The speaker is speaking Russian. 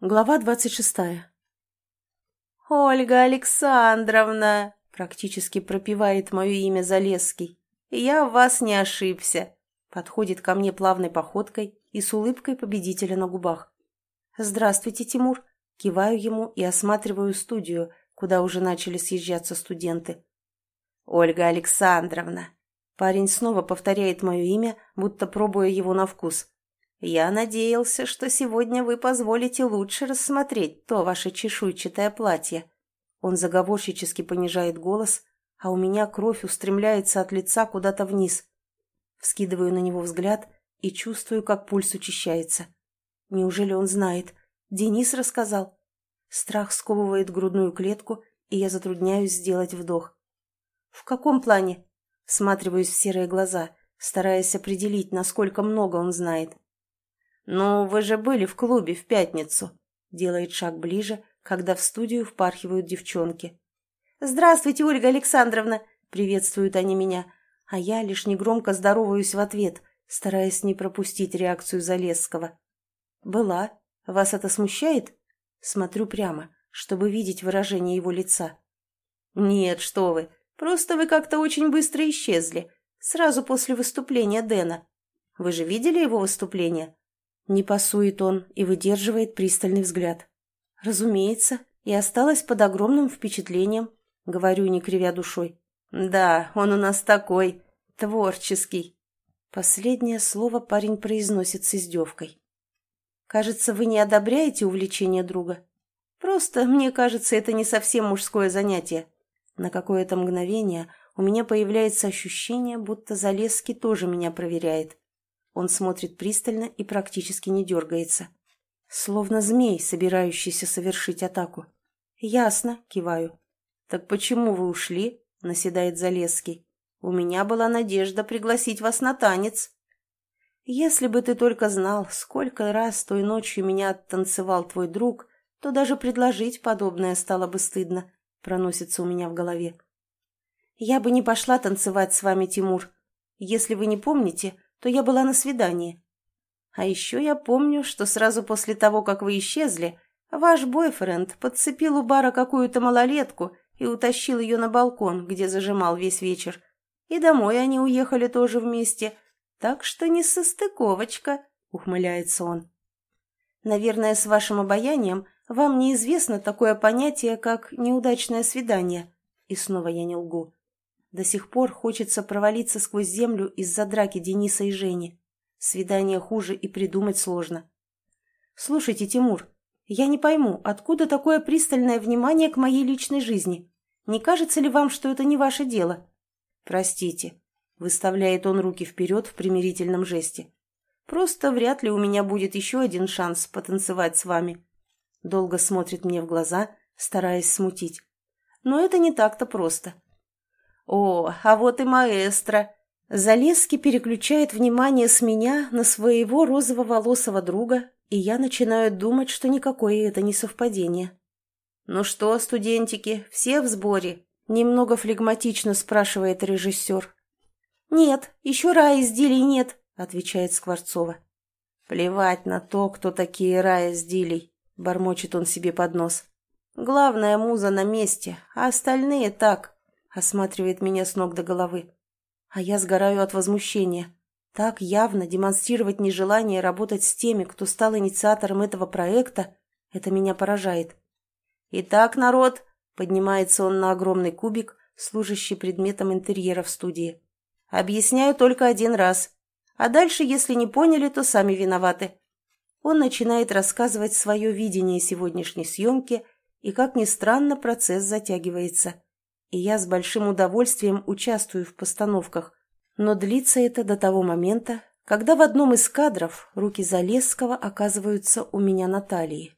Глава двадцать шестая. «Ольга Александровна!» — практически пропевает мое имя Залесский. «Я в вас не ошибся!» Подходит ко мне плавной походкой и с улыбкой победителя на губах. «Здравствуйте, Тимур!» Киваю ему и осматриваю студию, куда уже начали съезжаться студенты. «Ольга Александровна!» Парень снова повторяет мое имя, будто пробуя его на вкус. «Я надеялся, что сегодня вы позволите лучше рассмотреть то ваше чешуйчатое платье». Он заговорщически понижает голос, а у меня кровь устремляется от лица куда-то вниз. Вскидываю на него взгляд и чувствую, как пульс учащается. Неужели он знает? Денис рассказал. Страх сковывает грудную клетку, и я затрудняюсь сделать вдох. «В каком плане?» Всматриваюсь в серые глаза, стараясь определить, насколько много он знает. «Ну, вы же были в клубе в пятницу», — делает шаг ближе, когда в студию впархивают девчонки. «Здравствуйте, Ольга Александровна!» — приветствуют они меня, а я лишь негромко здороваюсь в ответ, стараясь не пропустить реакцию Залесского. «Была. Вас это смущает?» Смотрю прямо, чтобы видеть выражение его лица. «Нет, что вы, просто вы как-то очень быстро исчезли, сразу после выступления Дэна. Вы же видели его выступление?» Не пасует он и выдерживает пристальный взгляд. Разумеется, и осталась под огромным впечатлением, говорю, не кривя душой. Да, он у нас такой, творческий. Последнее слово парень произносит с издевкой. Кажется, вы не одобряете увлечение друга. Просто, мне кажется, это не совсем мужское занятие. На какое-то мгновение у меня появляется ощущение, будто Залесский тоже меня проверяет. Он смотрит пристально и практически не дергается. Словно змей, собирающийся совершить атаку. «Ясно», — киваю. «Так почему вы ушли?» — наседает Залесский. «У меня была надежда пригласить вас на танец». «Если бы ты только знал, сколько раз той ночью меня оттанцевал твой друг, то даже предложить подобное стало бы стыдно», — проносится у меня в голове. «Я бы не пошла танцевать с вами, Тимур. Если вы не помните, то я была на свидании. А еще я помню, что сразу после того, как вы исчезли, ваш бойфренд подцепил у бара какую-то малолетку и утащил ее на балкон, где зажимал весь вечер. И домой они уехали тоже вместе. Так что не состыковочка, — ухмыляется он. Наверное, с вашим обаянием вам неизвестно такое понятие, как неудачное свидание. И снова я не лгу. До сих пор хочется провалиться сквозь землю из-за драки Дениса и Жени. Свидание хуже и придумать сложно. Слушайте, Тимур, я не пойму, откуда такое пристальное внимание к моей личной жизни? Не кажется ли вам, что это не ваше дело? Простите, выставляет он руки вперед в примирительном жесте. Просто вряд ли у меня будет еще один шанс потанцевать с вами. Долго смотрит мне в глаза, стараясь смутить. Но это не так-то просто. О, а вот и маэстро. Залески переключает внимание с меня на своего розово-волосого друга, и я начинаю думать, что никакое это не совпадение. «Ну что, студентики, все в сборе?» — немного флегматично спрашивает режиссер. «Нет, еще Дилей нет», — отвечает Скворцова. «Плевать на то, кто такие Дилей», — бормочет он себе под нос. «Главная муза на месте, а остальные так, осматривает меня с ног до головы. А я сгораю от возмущения. Так явно демонстрировать нежелание работать с теми, кто стал инициатором этого проекта, это меня поражает. «Итак, народ», — поднимается он на огромный кубик, служащий предметом интерьера в студии. «Объясняю только один раз. А дальше, если не поняли, то сами виноваты». Он начинает рассказывать свое видение сегодняшней съемки, и, как ни странно, процесс затягивается и я с большим удовольствием участвую в постановках, но длится это до того момента, когда в одном из кадров руки Залесского оказываются у меня на талии.